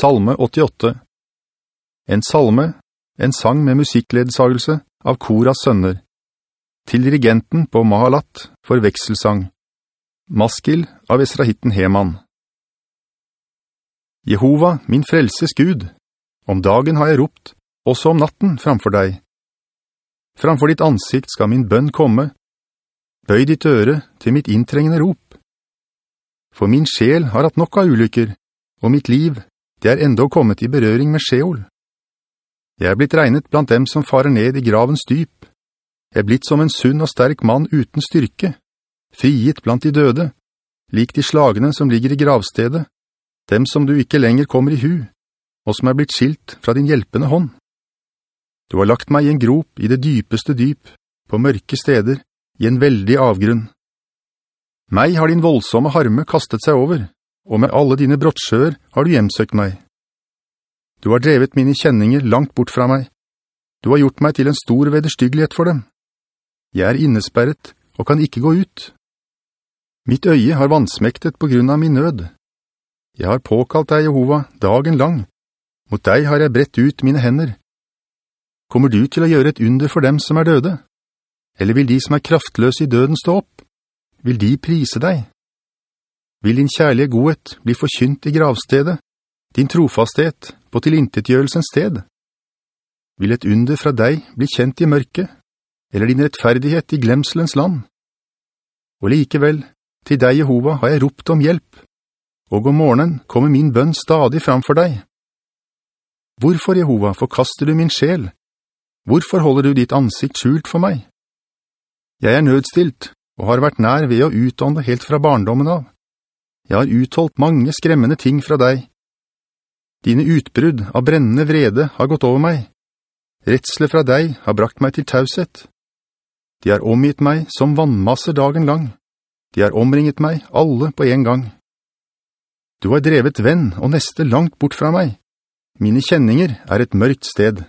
Salme 88 En salme, en sang med musikkledsagelse av Koras sønner. Til dirigenten på Mahalat for vekselsang. Maskil av Esrahitten Heman. Jehova, min frelses Gud, om dagen har jeg ropt, også om natten framfor deg. Framfor ditt ansikt skal min bønn komme. Bøy ditt øre til mitt inntrengende rop. For min sjel har hatt nok av ulykker, og mitt liv det er enda kommet i berøring med Sheol. Jeg er blitt regnet blant dem som farer ned i gravens dyp. Jeg er blitt som en sunn og sterk mann uten styrke, frigitt blant de døde, lik de slagene som ligger i gravstedet, dem som du ikke lenger kommer i hu, og som er blitt skilt fra din hjelpende hånd. Du har lagt meg i en grop i det dypeste dyp, på mørke steder, i en veldig avgrunn. Meg har din voldsomme harme kastet seg over, og med alle dine brottsjøer har du hjemsøkt meg. Du har drevet mine kjenninger langt bort fra meg. Du har gjort meg til en stor vederstyggelighet for dem. Jeg er innesperret og kan ikke gå ut. Mitt øye har vansmektet på grunn av min nød. Jeg har påkalt deg, Jehova, dagen lang. Mot deg har jeg brett ut mine hender. Kommer du til å gjøre et under for dem som er døde? Eller vil de som er kraftløse i døden stå opp? Vil de prise deg? Vil din kjærlige godhet bli forkynt i gravstedet, din trofasthet på tilintetgjørelsens sted? Vil et under fra deg bli kjent i mørket, eller din rettferdighet i glemselens land? Og likevel, til deg, Jehova, har jeg ropt om hjelp, og om morgenen kommer min bønn stadig fram for deg. Hvorfor, Jehova, forkaster du min sjel? Hvorfor holder du ditt ansikt skjult for meg? Jeg er nødstilt, og har vært nær ved å utånde helt fra barndommen av. Jeg har utholdt mange skremmende ting fra deg. Dine utbrudd av brennende vrede har gått over meg. Retsle fra deg har brakt meg til tauset. De har omgitt meg som vannmasser dagen lang. De har omringet meg alle på en gang. Du har drevet venn og neste langt bort fra meg. Mine kjenninger er et mørkt sted.